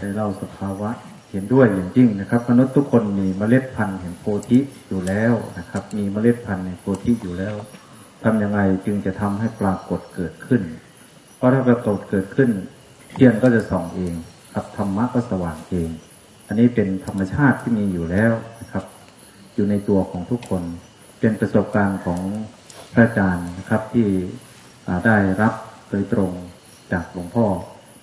ได้เล่าสภาวะเห็นด้วยอย่างยิ่งนะครับมนุษย์ทุกคนมีเมล็ดพันธุ์แห่งโพธิอยู่แล้วนะครับ มีเมล็ดพันธุ์แห่งโพธิอยู่แล้วทำยังไงจึงจะทำให้ปรากฏเกิดขึ้น เพราะถ้าปรากฏเกิดขึ้น เทียนก็จะส่องเองครับธรรมะก็สว่างเอง อันนี้เป็นธรรมชาติที่มีอยู่แล้วนะครับ อยู่ในตัวของทุกคน เป็นประสบการณ์ของพระอาจารย์นะครับที่ได้รับโดยตรงจากหลวงพ่อ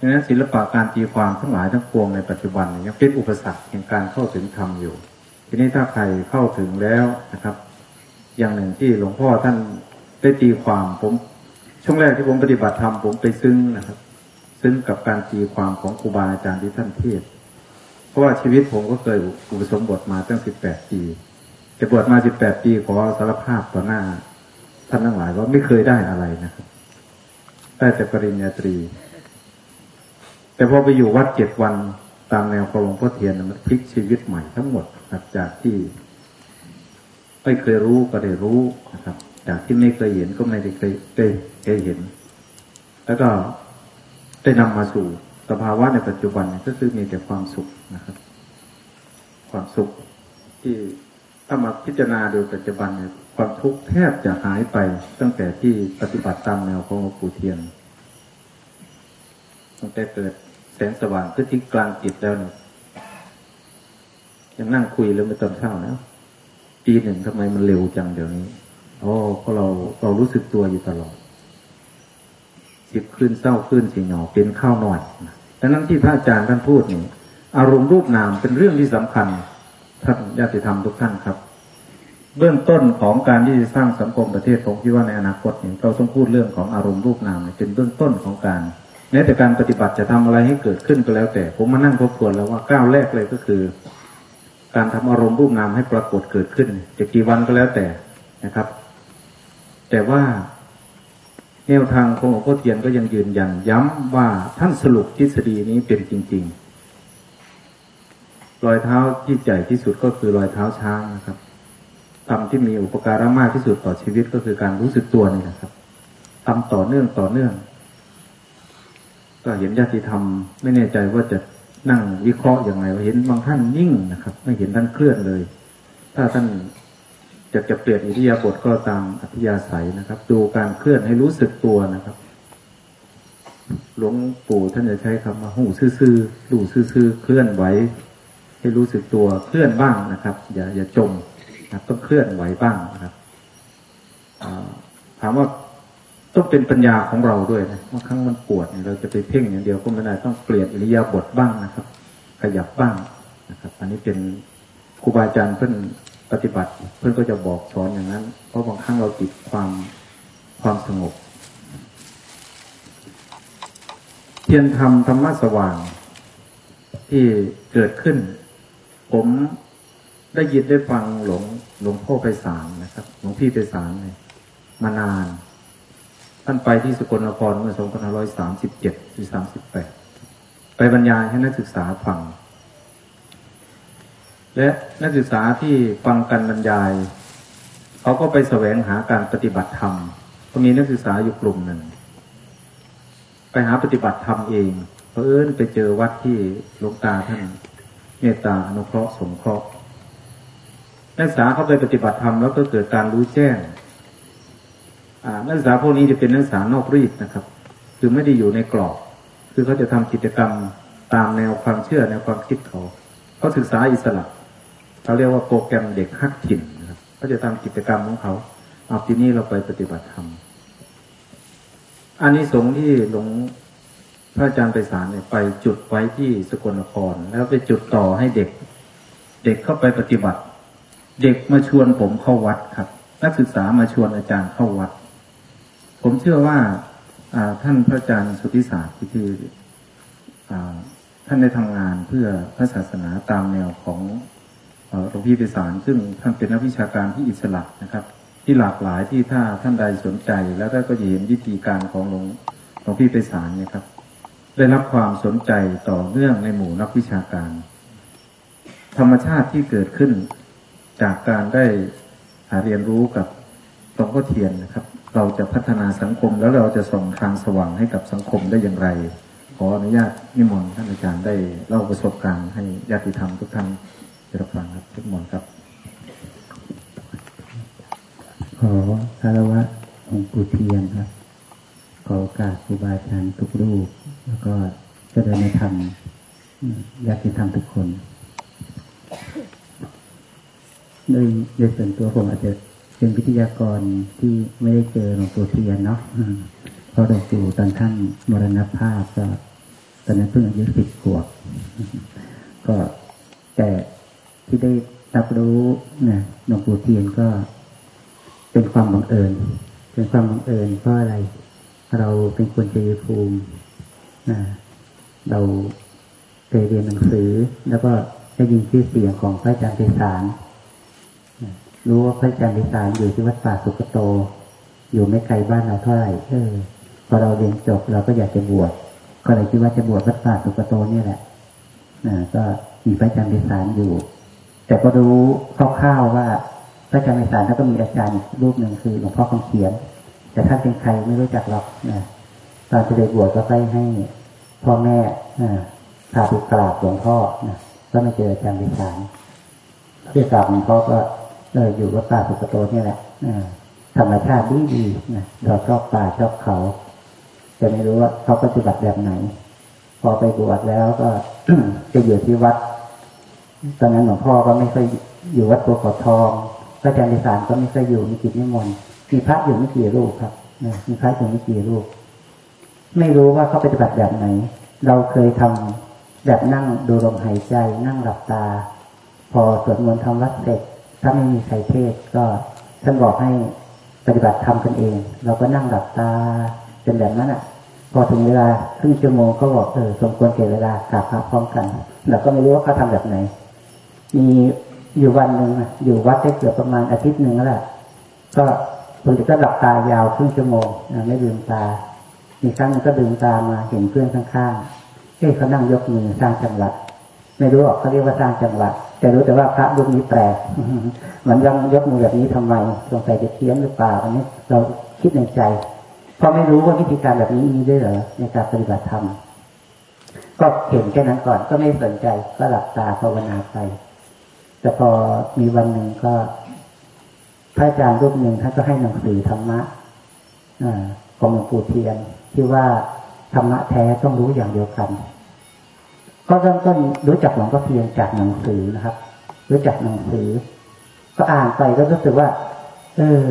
ดังนั้นศิลปะการตีความทั้งหลายทั้งปวงในปัจจุบันยังเป็นอุปสรรคในการเข้าถึงธรรมอยู่ ทีนี้ถ้าใครเข้าถึงแล้วนะครับ อย่างหนึ่งที่หลวงพ่อท่านได้ตีความผมช่วงแรกที่ผมปฏิบัติธรรมผมไปซึ้งนะครับ ซึ้งกับการตีความของครูบาอาจารย์ที่ท่านเทศเพราะว่าชีวิตผมก็เคยอุปสมบทมาตั้งสิบแปดปีจะบวชมาสิบแปดปีขอสารภาพต่อหน้า ท่านทั้งหลายว่าไม่เคยได้อะไรนะครับได้แต่ปริญญาตรี แต่พอไปอยู่วัดเจ็ดวันตามแนวของหลวงพ่อเทียนมันพลิกชีวิตใหม่ทั้งหมดครับจากที่ไม่เคยรู้ก็ได้รู้นะครับ จากที่ไม่เคยเห็นก็ไม่ได้เคยเคยเห็น แล้วก็ได้นำมาสู่สภาวะในปัจจุบันก็คือมีแต่ความสุขนะครับ ความสุขที่ถ้ามาพิจารณาโดยปัจจุบันเนี่ยความทุกข์แทบจะหายไปตั้งแต่ที่ปฏิบัติตามแนวของหลวงปู่เทียนตั้งแต่เกิด แสงสว่างขึ้นที่กลางจิตแล้วเนี่ยยังนั่งคุยแล้วไม่ตอนเช้านะปีหนึ่งทำไมมันเร็วจังเดี๋ยวนี้อ๋อเพราะเราเรารู้สึกตัวอยู่ตลอดสิบขึ้นเศร้าขึ้นสีหนอเป็นข้าวหน่อยดังนั้นที่พระอาจารย์ท่านพูดนี่อารมณ์รูปนามเป็นเรื่องที่สำคัญท่านญาติธรรมทุกท่านครับ เบื้องต้นของการที่จะสร้างสังคมประเทศผมคิดว่าในอนาคตเนี่ยเราต้องพูดเรื่องของอารมณ์รูปนามเป็นเบื้องต้นของการ แม้แต่การปฏิบัติจะทำอะไรให้เกิดขึ้นก็แล้ว แต่ผมมานั่งทบทวนแล้วว่าก้าวแรกเลยก็คือ การทำอารมณ์รูปนามให้ปรากฏเกิดขึ้นจะกี่วันก็แล้วแต่นะครับ แต่ว่าแนวทางของหลวงพ่อเทียนก็ยังยืนยันย้ำว่าท่านสรุปทฤษฎีนี้เป็นจริง ๆ รอยเท้าที่ใหญ่ที่สุดก็คือรอยเท้าช้างนะครับทำที่มีอุปการะมากที่สุดต่อชีวิตก็คือการรู้สึกตัวนี่นะครับทำต่อเนื่องต่อเนื่อง ก็เห็นญาติธรรม ไม่แน่ใจว่าจะนั่งวิเคราะห์อย่างไรเห็นบางท่านนิ่งนะครับ ไม่เห็นท่านเคลื่อนเลย ถ้าท่านจะจะเปลี่ยนอิริยาบถก็ตามอัธยาศัยนะครับ ดูการเคลื่อนให้รู้สึกตัวนะครับ หลวงปู่ท่านจะใช้คำว่าหูซื่อๆดูซื่อๆเคลื่อนไหวให้รู้สึกตัวเคลื่อนบ้างนะครับ อย่าอย่าจมนะต้องเคลื่อนไหวบ้างนะครับถามว่า ต้องเป็นปัญญาของเราด้วยนะบางครั้งมันปวดเราจะไปเพ่งอย่างเดียวก็ไม่ได้ต้องเปลี่ยนอิริยาบถบ้างนะครับ ขยับบ้างนะครับ อันนี้เป็นครูบาอาจารย์เพื่อนปฏิบัติ เพื่อนก็จะบอกสอนอย่างนั้น เพราะบางครั้งเราติดความความสงบ เทียนธรรมธรรมะสว่าง ที่เกิดขึ้น ผมได้ยินได้ฟังหลวงหลวงพ่อไปสารนะครับ หลวงพี่ไปสารเลยมานาน ท่านไปที่สกลนครเมื่อ 2537 หรือ 38 ไปบรรยายให้นักศึกษาฟัง และนักศึกษาที่ฟังกันบรรยาย เขาก็ไปแสวงหาการปฏิบัติธรรม ก็มีนักศึกษาอยู่กลุ่มหนึ่ง ไปหาปฏิบัติธรรมเองเพอเอิญไปเจอวัดที่หลวงตาท่านเมตตาอนุเคราะห์สงเคราะห์นักศึกษาเขาไปปฏิบัติธรรมแล้วก็เกิดการรู้แจ้ง นักศึกษาพวกนี้จะเป็นนักศึกษานอกรีดนะครับ คือไม่ได้อยู่ในกรอบ คือเขาจะทำกิจกรรมตามแนวความเชื่อแนวความคิดเขาเขาศึกษาอิสระเขาเรียกว่าโปรแกรมเด็กฮักถิ่นนะครับเขาจะทำกิจกรรมของเขาเอาทีนี้เราไปปฏิบัติธรรมอันนี้สงที่หลวงพระอาจารย์ไปสารเนี่ยไปจุดไว้ที่สกลนคร แล้วไปจุดต่อให้เด็ก เด็กเข้าไปปฏิบัติ เด็กมาชวนผมเข้าวัดครับ นักศึกษามาชวนอาจารย์เข้าวัด ผมเชื่อว่าท่านพระอาจารย์สุทธิศาสตร์ที่ที่ท่านได้ทำงานเพื่อพระศาสนาตามแนวของหลวงพี่ไปสาร ซึ่งท่านเป็นนักวิชาการที่อิสระนะครับ ที่หลากหลายที่ถ้าท่านใดสนใจ แล้วก็จะเห็นวิธีการของหลวงหลวงพี่ไปสารเนี่ยครับ ได้รับความสนใจต่อเนื่องในหมู่นักวิชาการ ธรรมชาติที่เกิดขึ้นจากการได้เรียนรู้กับหลวงพ่อเทียนนะครับ เราจะพัฒนาสังคมแล้วเราจะส่งทางสว่างให้กับสังคมได้อย่างไร ขออนุญาตนิมนต์ท่านอาจารย์ได้เล่าประสบการณ์ให้ญาติธรรมทุกท่านได้รับฟังครับทุกมนครับขอคารวะองค์ปู่เทียนครับ ขอโอกาสครูบาอาจารย์ทุกรูป แล้วก็เจริญในธรรมญาติธรรมทุกคนโดยโดยส่วนตัวผมอาจจะ เป็นวิทยากรที่ไม่ได้เจอหลวงปู่เทียนเนาะเพราะหลวงปู่ตอนท่านมรณภาพก็ตอนนั้นเพิ่งอายุสิบขวบก็แต่ที่ได้รับรู้นะหลวงปู่เทียนก็เป็นความบังเอิญ เป็นความบังเอิญเพราะอะไร เราเป็นคนเจริญภูมินะเราเคยเรียนหนังสือ แล้วก็ได้ยินชื่อเสียงของพระอาจารย์เทศาน รู้ว่าพระอาจารย์เทศานอยู่ที่วัดป่าสุกโต อยู่ไม่ไกลบ้านเราเท่าไหร่เออพอเราเรียนจบเราก็อยากจะบวชก็เลยคิดว่าจะบวชวัดป่าสุกโตนี่แหละนะก็มีพระอาจารย์เทศานอยู่ แต่ก็รู้คร่าวๆว่าพระอาจารย์ในสารท่านก็มีอาจารย์รูปหนึ่งคือหลวงพ่อคำเขียน แต่ท่านเป็นใครไม่รู้จักหรอกนะตอนจะได้บวชก็ไปให้พ่อแม่พาไปกราบหลวงพ่อนะก็ไม่เจออาจารย์ในสารเรียกกราบหลวงพ่อก็ เอออยู่วัดป่าสุกโตนี่แหละธรรมชาติดีดีนะเราชอบป่าชอบเขา จะไม่รู้ว่าเขาปฏิบัติแบบไหน พอไปบวชแล้วก็จะอยู่ที่วัด ตอนนั้นหลวงพ่อก็ไม่เคยอยู่วัดตัวขอทองพระอาจารย์ในศาลก็ไม่เคยอยู่มีกิจนิมนต์มีพระอยู่ไม่กี่รูปครับมีพระอยู่ไม่กี่รูป ไม่รู้ว่าเขาปฏิบัติแบบไหน เราเคยทำแบบนั่งดูลมหายใจ นั่งหลับตา พอสวดมนต์ทำวัดเสร็จ ถ้าไม่มีใครเทศก็ท่านบอกให้ปฏิบัติทำกันเอง เราก็นั่งหลับตาเป็นแบบนั้นอะ พอถึงเวลาครึ่งชั่วโมงเขาบอกเออสมควรเก็บเวลากราบพระพร้อมกันเราก็ไม่รู้ว่าเขาทำแบบไหน มีอยู่วันหนึ่งอยู่วัดได้เกือบประมาณอาทิตย์หนึ่งแล้วแหละก็คนก็หลับตายาวครึ่งชั่วโมงไม่ลืมตา มีครั้งนึงก็ลืมตามาเห็นเพื่อนข้างๆเฮ้เขานั่งยกมือสร้างจังหวัดไม่รู้หรอกเขาเรียกว่าสร้างจังหวัด แต่รู้แต่ว่าพระรูปนี้แปลกมันยังยกมือแบบนี้ทำไมสงสัยจะเทียนหรือเปล่าอันนี้เราคิดในใจ เพราะไม่รู้ว่าวิธีการแบบนี้มีด้วยเหรอในการปฏิบัติธรรมก็เห็นแค่นั้นก่อนก็ไม่สนใจก็หลับตาภาวนาไป แต่พอมีวันหนึ่งก็พระอาจารย์รูปหนึ่งท่านก็ให้หนังสือธรรมะของหลวงปู่เทียนที่ว่าธรรมะแท้ต้องรู้อย่างเดียวกัน ก็เริ่มต้นรู้จักหลวงพ่อเทียนจากหนังสือนะครับ รู้จักหนังสือ ก็อ่านไปก็รู้สึกว่า เออ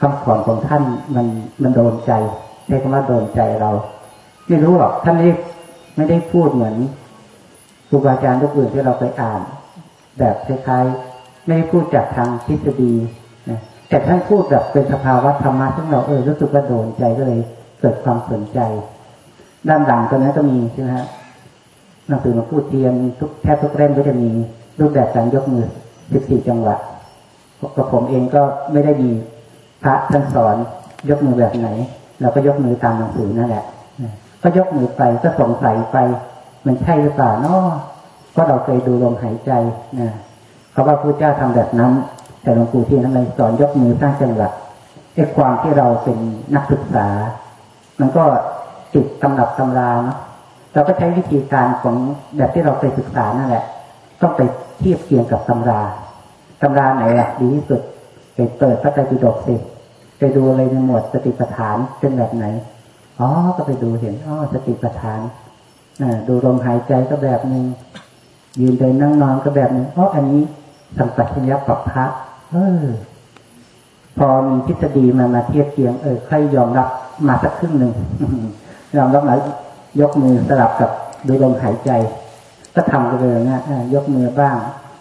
คำสอนของท่านมันมันโดนใจใช้คำว่าโดนใจเรา ไม่รู้หรอกท่านไม่ได้ไม่ได้พูดเหมือนครูบาอาจารย์ทุกอื่นที่เราไปอ่าน แบบคล้ายๆไม่ได้พูดจากทางทฤษฎีนะแต่ท่านพูดแบบเป็นสภาวะธรรมะซึ่งเราเออรู้สึกว่าโดนใจก็เลยเกิดความสนใจ ด้านหลังตรงนั้นก็มีใช่ไหมฮะ หนังสือมาพูดเทียนทุกแทบทุกเล่มก็จะมีรูปแบบการยกมือสิบสี่จังหวะกับผมเองก็ไม่ได้มีพระท่านสอนยกมือแบบไหน เราก็ยกมือตามหนังสือนั่นแหละก็ยกมือไปก็สงสัยไป มันใช่หรือเปล่าเนาะเพราะเราเคยดูลมหายใจนะเขาว่าพระเจ้าทำแบบนั้น แต่หลวงปู่ที่นั้นเลยสอนยกมือสร้างจังหวะไอ้ความที่เราเป็นนักศึกษา มันก็ติดตำรับตำราเนาะ เราก็ใช้วิธีการของแบบที่เราเคยศึกษานั่นแหละ ต้องไปเทียบเคียงกับตำราตำราไหนอะดีที่สุดไปเปิดพระไตรปิฎกสิไปดูอะไรในหมวดสติปัฏฐานเป็นแบบไหนอ๋อก็ไปดูเห็นอ๋อสติปัฏฐานดูลมหายใจก็แบบหนึ่งยืนเดินนั่งนอนก็แบบหนี้เพราะอันนี้สัมปชัญญะปัปพะเออ พอมีทฤษฎีมามาเทียบเทียงเออใครยอมรับมาสักครึ่งหนึ่งยอมรับไหมย ยกมือสลับกับดูลมหายใจ ก็ทำไปเลยนะยกมือบ้าง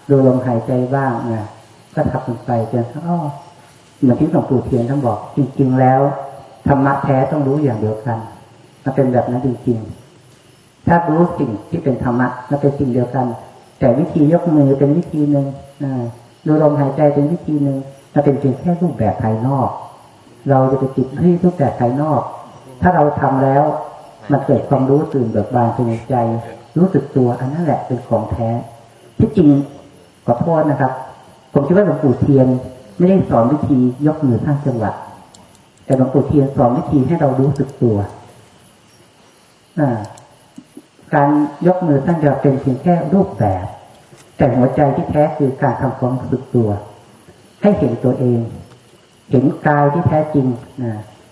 ดูลมหายใจบ้างนะก็ทำไปจนอ๋อเหมือนที่หลวงปู่เทียนท่านบอก จริง ๆ แล้วธรรมะแท้ต้องรู้อย่างเดียวกันมันเป็นแบบนั้นจริงๆ ถ้ารู้สิ่งที่เป็นธรรมะมันเป็นสิ่งเดียวกัน แต่วิธียกมือเป็นวิธีหนึ่งดูลมหายใจเป็นวิธีหนึ่งมันเป็นเพียงแค่รูปแบบภายนอก เราจะไปติดที่รูปแบบภายนอก ถ้าเราทำแล้ว มันเกิดความรู้ตื่นเบิกบานในใจ รู้สึกตัวอันนั้นแหละเป็นของแท้ที่จริงขอโทษนะครับ ผมคิดว่าหลวงปู่เทียนไม่ได้สอนวิธียกมือสร้างจังหวะแต่หลวงปู่เทียนสอนวิธีให้เรารู้สึกตัวอการยกมือท่านจะเป็นเพียงแค่รูปแบบ แต่หัวใจที่แท้คือการทำความรู้สึกตัว ให้เห็นตัวเอง เห็นกายที่แท้จริงนะ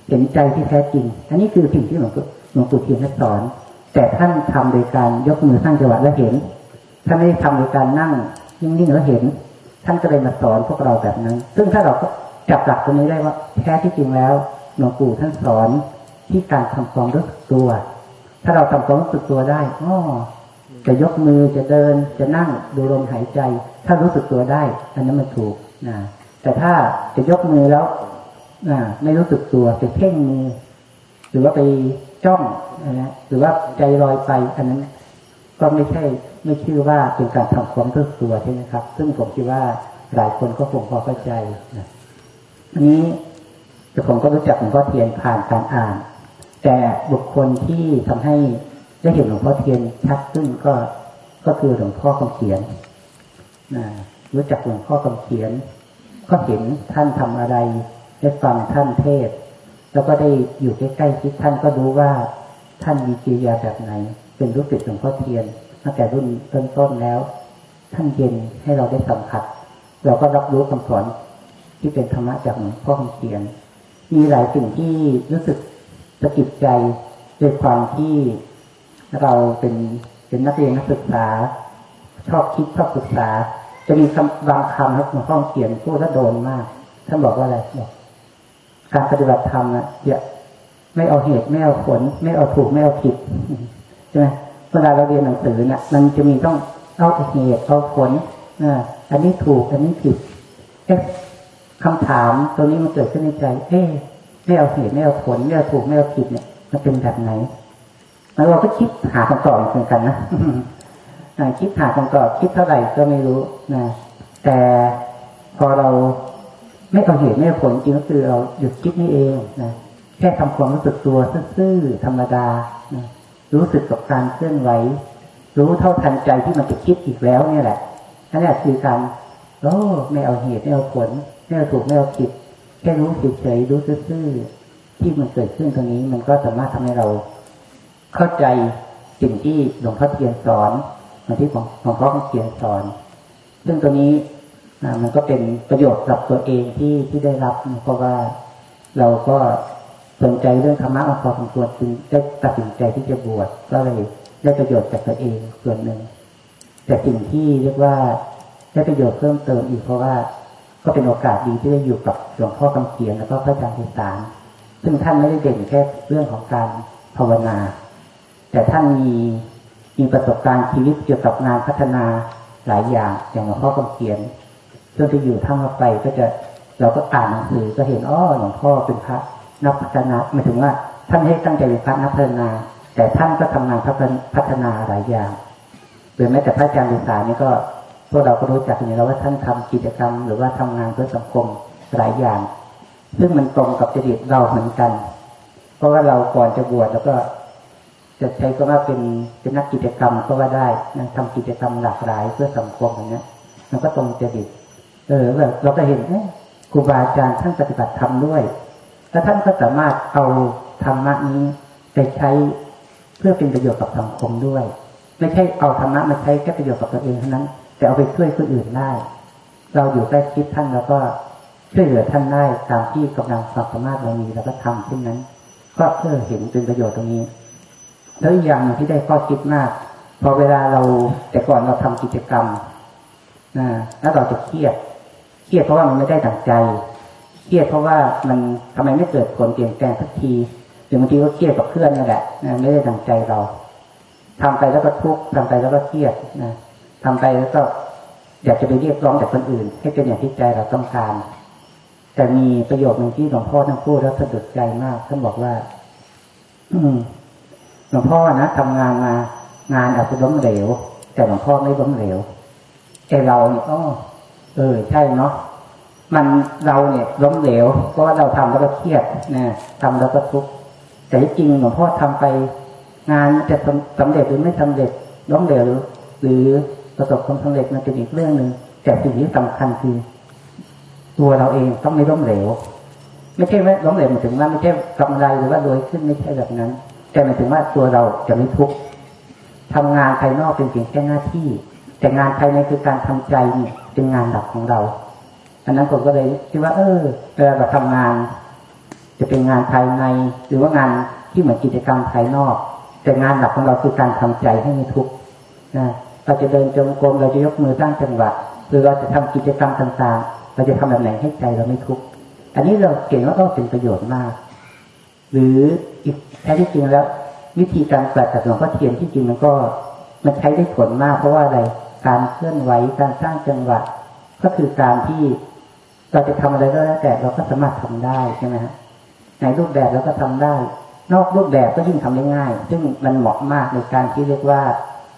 เห็นใจที่แท้จริง อันนี้คือสิ่งที่หลวงปู่ หลวงปู่เทียนสอน แต่ท่านทำโดยการยกมือสร้างจังหวะแล้วเห็น ท่านไม่ได้ทำโดยการนั่งนิ่งๆแล้วเห็น ท่านก็เลยมาสอนพวกเราแบบนั้น ซึ่งถ้าเราก็จับหลักตรงนี้ได้ว่าแท้ที่จริงแล้วหลวงปู่ท่านสอนที่การทำความรู้สึกตัว ถ้าเราทำความรู้สึกตัวได้อ๋อจะยกมือจะเดินจะนั่งดูลมหายใจ ถ้ารู้สึกตัวได้ อันนั้นมันถูกนะแต่ถ้าจะยกมือแล้วไม่รู้สึกตัวจะเพ่งมือ หรือว่าไป จ้องนะหรือว่าใจลอยไปอันนั้น ก็ไม่ใช่ไม่ชื่อว่าเป็นการทำความรู้สึกตัวใช่ไหมครับ ซึ่งผมคิดว่าหลายคนก็คงพอเข้าใจนะอันนี้แต่ผมก็รู้จักหลวงพ่อเทียนผ่านการอ่าน แต่บุคคลที่ทำให้ได้เห็นหลวงพ่อเทียนชัดขึ้นก็ก็คือหลวงพ่อคำเขียนนะรู้จักหลวงพ่อคำเขียน ก็เห็นท่านทำอะไรได้ฟังท่านเทศ แล้วก็ได้อยู่ใกล้ๆชิดท่านก็รู้ว่าท่านมีกิริยาแบบไหน เป็นรู้สึกหลวงพ่อเทียนตั้งแต่รุ่นต้นๆแล้ว ท่านเย็นให้เราได้สัมผัส เราก็รับรู้คำสอนที่เป็นธรรมะจากหลวงพ่อคำเขียน มีหลายสิ่งที่รู้สึกสะกิดใจด้วยความที่เราเป็นเป็นนักเรียนนักศึกษา ชอบคิดชอบศึกษา จะมีคำบางคำครับหลวงพ่อเขียนพูดแล้วโดนมาก ท่านบอกว่าอะไรบอก การปฏิบัติธรรมอะอย่าไม่เอาเหตุไม่เอาผล ไม่เอาถูกไม่เอาผิดใช่ไหมเวลาเราเรียนหนังสือเนี่ยมันจะมีต้องเอาเหตุเอาผลอ่าอันนี้ถูกอันนี้ผิด เอ๊ะคำถามตัวนี้มันเกิดขึ้นในใจ เอ๊ะไม่เอาเหตุไม่เอาผลไม่เอาถูกไม่เอาผิดเนี่ย มันเป็นแบบไหนแล้วเราก็คิดหาคำตอบเหมือนกันนะคิดหาคำตอบคิดเท่าไหร่ก็ไม่รู้นะแต่พอเรา ไม่เอาเหตุไม่เอาผลจริงก็คือเราหยุดคิดนี่เองนะแค่ทำความรู้สึกตัวซื่อๆธรรมดานะรู้สึกกับการเคลื่อนไหว รู้เท่าทันใจที่มันจะคิดอีกแล้วเนี่ยแหละนั่นแหละคือการโอ้ไม่เอาเหตุไม่เอาผลไม่เอาถูกไม่เอาผิดแค่รู้เฉยๆรู้ซื่อๆที่มันเกิดขึ้นตรงนี้มันก็สามารถทำให้เรา เข้าใจสิ่งที่หลวงพ่อเทียนสอนเหมือนที่ของหลวงพ่อเทียนสอน ซึ่งตัวนี้ มันก็เป็นประโยชน์กับตัวเองที่ที่ได้รับเพราะว่าเราก็สนใจเรื่องธรรมะมาพอสมควรจึงได้ตัดสินใจที่จะบวชก็เลยได้ประโยชน์จากตัวเองส่วนหนึ่ง แต่สิ่งที่เรียกว่าได้ประโยชน์เพิ่มเติมอีกเพราะว่าก็เป็นโอกาสดีที่ได้อยู่กับหลวงพ่อคำเขียนแล้วก็พระอาจารย์ทิสารซึ่งท่านไม่ได้เด่นแค่เรื่องของการภาวนา แต่ท่านมีมีประสบการณ์ชีวิตเกี่ยวกับงานพัฒนาหลายอย่างอย่างหลวงพ่อคำเขียน ช่วงที่อยู่ท่ามาไปก็จะเราก็อ่านหนังสือก็เห็นอ้อหลวงพ่อเป็นพระนักพัฒนาหมายถึงว่า ท่านให้ตั้งใจเป็นพระนักพัฒนา แต่ท่านก็ทำงานพัฒนาหลายอย่างหรือแม้แต่พระอาจารย์ศึกษานี่ก็พวกเราก็รู้จักอย่างเราว่าท่านทำกิจกรรม หรือว่าทำงานเพื่อสังคมหลายอย่าง ซึ่งมันตรงกับจริตเราเหมือนกัน เพราะว่าเราก่อนจะบวชแล้วก็ จะใช้ก็ว่าเป็นเป็นนักกิจกรรมก็ว่าได้นะทำกิจกรรมหลากหลายเพื่อสังคมอย่างนี้มันก็ตรงจริต เออแบบเราก็เห็นครูบาอาจารย์ท่านปฏิบัติธรรมด้วย แล้วท่านก็สามารถเอาธรรมะนี้ไปใช้เพื่อเป็นประโยชน์กับสังคมด้วย ไม่ใช่เอาธรรมะมาใช้แค่ประโยชน์กับตัวเองเท่านั้น แต่เอาไปช่วยคนอื่นได้ เราอยู่ใกล้ชิดท่านแล้วก็ช่วยเหลือท่านได้ตามที่กำลังความสามารถเรามีแล้วก็ทำเช่นนั้น ก็เพื่อเห็นเป็นประโยชน์ตรงนี้ แล้วอย่างที่ได้ข้อคิดมาก พอเวลาเราแต่ก่อนเราทำกิจกรรมนะแล้วเราจะเครียด เครียดเพราะว่ามันไม่ได้ดังใจ เครียดเพราะว่ามันทำไมไม่เกิดผลเปลี่ยนแปลงสักทีหรือบางทีก็เครียดกับเพื่อนนั่นแหละไม่ได้ดังใจเราทำไปแล้วก็ทุกข์ทำไปแล้วก็เครียดนะทำไปแล้วก็อยากจะไปเรียกร้องจากคนอื่น ให้เป็นอย่างที่ใจเราต้องการ แต่มีประโยชน์หนึ่งที่หลวงพ่อท่านพูดแล้วสะดุดใจมากท่านบอกว่า อืหลวงพ่อนะทำงานมางานอาจจะล้มเหลว แต่หลวงพ่อไม่ล้มเหลวไอเราเนี่ยอ๋อ เออใช่เนาะมันเราเนี่ยล้มเหลว เพราะว่าเราทำแล้วก็เครียดนะทำแล้วก็ทุกข์แต่จริงหลวงพ่อทำไป งานจะสำเร็จหรือไม่สำเร็จล้มเหลวหรือประสบความสำเร็จมันเป็นอีกเรื่องหนึ่งแต่สิ่งที่สำคัญคือตัวเราเองต้องไม่ล้มเหลว ไม่ใช่ว่าล้มเหลวหมายถึงว่าไม่ใช่กำไรหรือว่ารวยขึ้นไม่ใช่แบบนั้น แต่หมายถึงว่าตัวเราจะไม่ทุกข์ทำงานภายนอกเป็นเพียงแค่หน้าที่ แต่งานภายในคือการทำใจเนี่ย เป็นงานหลักของเราอันนั้นผมก็เลยคิดว่า เออเวลาเราทำงาน จะเป็นงานภายใน หรือว่างานที่เหมือนกิจกรรมภายนอก แต่งานหลักของเราคือการทำใจให้ไม่ทุกข์นะเราจะเดินจงกรมเราจะยกมือสร้างจังหวะหรือเราจะทำกิจกรรมต่างๆ เราจะทำแบบไหนให้ใจเราไม่ทุกข์อันนี้เราเก่งว่าต้องเป็นประโยชน์มาก หรืออีกแท้ที่จริงแล้ว วิธีการปฏิบัติหลวงพ่อเทียนที่จริงมันก็มันใช้ได้ผลมากเพราะว่าอะไร การเคลื่อนไหวการสร้างจังหวะก็คือการที่เราจะทำอะไรก็แล้วแต่เราก็สามารถทำได้ใช่ไหมฮะในรูปแบบเราก็ทำได้ นอกรูปแบบก็ยิ่งทำได้ง่าย ซึ่งมันเหมาะมากในการที่เรียกว่า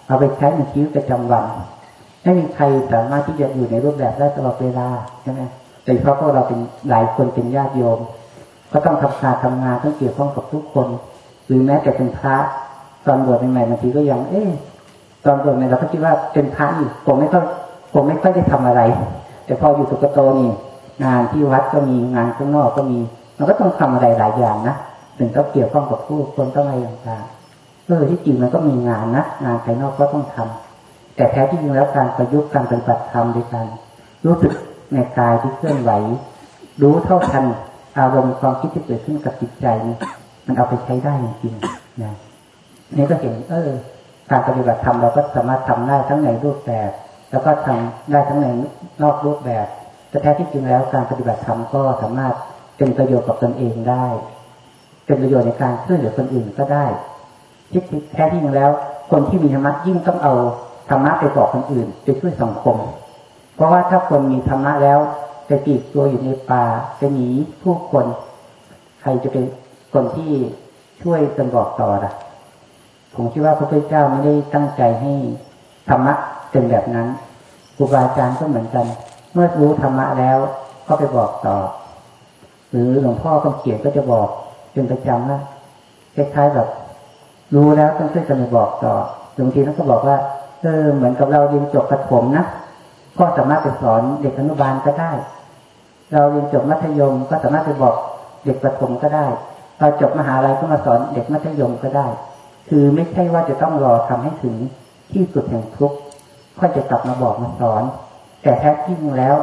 เอาไปใช้ในชีวิตประจำวันไม่มีใครสามารถที่จะอยู่ในรูปแบบได้ตลอดเวลาใช่ไหมแต่เพราะพวกเราเป็นหลายคนเป็นญาติโยม ก็ต้องทำการทำงานต้องเกี่ยวข้องกับทุกคน หรือแม้แต่เป็นพระตอนบวชใหม่ๆบางทีก็ยัง เอ๊ะ ตอนบวชใหม่ยเราก็คิดว่าเป็นพระนี่ผมไม่ต้องผมไม่ค่อยได้ทำอะไร แต่พออยู่สุกโตนี่งานที่วัดก็มีงานข้างนอกก็มี มันก็ต้องทำอะไรหลายอย่างนะถึงต้องเกี่ยวข้องกับผู้คนต้องอะไรต่างๆเออที่จริงมันก็มีงานนะงานภายนอกก็ต้องทำแต่แท้ที่จริงแล้วการประยุกต์การปฏิบัติธรรมโดยการรู้สึกในกายที่เคลื่อนไหว รู้เท่าทันอารมณ์ความคิดที่เกิดขึ้นกับจิตใจนี่มันเอาไปใช้ได้จริงๆนะนี่ก็เห็น เออ การปฏิบัติธรรมเราก็สามารถทำได้ทั้งในรูปแบบ แล้วก็ทำได้ทั้งในนอกรูปแบบ แต่แท้ที่จริงแล้วการปฏิบัติธรรมก็สามารถเป็นประโยชน์กับตนเองได้ เป็นประโยชน์ในการช่วยเหลือคนอื่นก็ได้ที่แท้ที่จริงแล้ว คนที่มีธรรมะยิ่งต้องเอาธรรมะไปบอกคนอื่น ไปช่วยสังคม เพราะว่าถ้าคนมีธรรมะแล้วจะปีกตัวอยู่ในป่าจะหนีผู้คน ใครจะเป็นคนที่ช่วยกันบอกต่อล่ะ ผมคิดว่าพระพุทธเจ้าไม่ได้ตั้งใจให้ธรรมะเป็นแบบนั้นครูบาอาจารย์ก็เหมือนกัน เมื่อรู้ธรรมะแล้วก็ไปบอกต่อ หรือหลวงพ่อคำเขียนก็จะบอกเป็นประจำว่าคล้ายๆแบบรู้แล้วต้องช่วยกันไปบอกต่อบางทีท่านก็บอกว่าเออเหมือนกับเราเรียนจบประถมนะก็สามารถไปสอนเด็กอนุบาลก็ได้ เราเรียนจบมัธยมก็สามารถไปบอกเด็กประถมก็ได้เราจบมหาลัยก็มาสอนเด็กมัธยมก็ได้ คือไม่ใช่ว่าจะต้องรอทำให้ถึงที่สุดแห่งทุกข์ค่อยจะกลับมาบอกมาสอน แต่แท้จริงแล้ว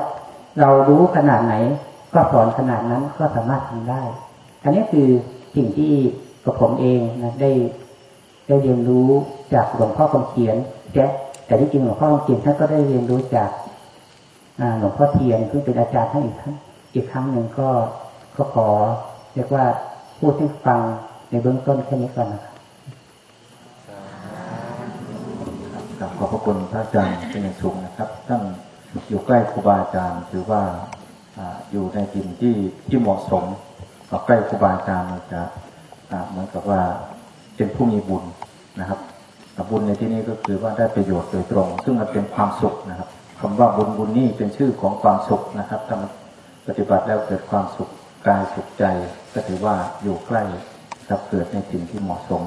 เรารู้ขนาดไหน ก็สอนขนาดนั้นก็สามารถทำได้ อันนี้คือสิ่งที่กับผมเองนะได้ ได้เรียนรู้จากหลวงพ่อคำเขียนแต่แต่ที่จริงหลวงพ่อคำเขียนท่านก็ได้เรียนรู้จากหลวงพ่อเทียนซึ่งเป็นอาจารย์ท่านอีกครั้งอีกครั้งหนึ่งก็ก็ขอเรียกว่าพูดให้ฟังในเบื้องต้นแค่นี้ก่อนนะครับ กับ ขอบพระคุณพระอาจารย์เป็นอย่างสูงนะครับท่านอยู่ใกล้ครูบาอาจารย์ถือว่าอยู่ในถิ่นที่ที่เหมาะสมกับใกล้ครูบาอาจารย์จะเหมือนกับว่าเป็นผู้มีบุญนะครับบุญในที่นี้ก็คือว่าได้ประโยชน์โดยตรง ซึ่งมันเป็นความสุขนะครับคำว่าบุญบุญนี่เป็นชื่อของความสุขนะครับถ้าปฏิบัติแล้วเกิดความสุขกายสุขใจ ก็ถือว่าอยู่ใกล้กับเกิดในสิ่งที่เหมาะสม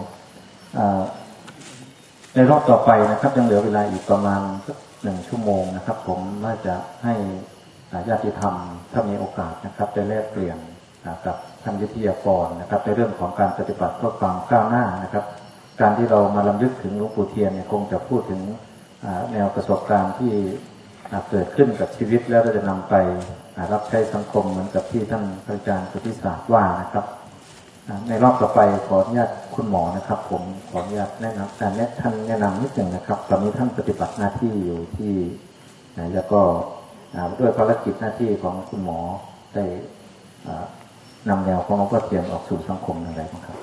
ในรอบต่อไปนะครับยังเหลือเวลาอีกประมาณสักหนึ่งชั่วโมงนะครับ ผมน่าจะให้ญาติธรรมถ้ามีโอกาสนะครับได้แลกเปลี่ยนกับท่านวิทยากรนะครับ ในเรื่องของการปฏิบัติเพื่อความก้าวหน้านะครับ การที่เรามาลำลึกถึงหลวงปู่เทียนเนี่ยคงจะพูดถึงแนวประสบการณ์ที่เกิดขึ้นกับชีวิตแล้วเราจะนำไปรับใช้สังคมเหมือนกับที่ท่านอาจารย์สุทธิศาสตร์ว่านะครับ ในรอบต่อไปขออนุญาตคุณหมอนะครับ ผมขออนุญาตแนะนำแต่แนะท่านแนะนำนิดหนึ่งนะครับ ตอนนี้ท่านปฏิบัติหน้าที่อยู่ที่แล้วก็ด้วยภารกิจหน้าที่ของคุณหมอได้นำแนวของหลวงพ่อเทียนออกสู่สังคมอย่างไรบ้างครับ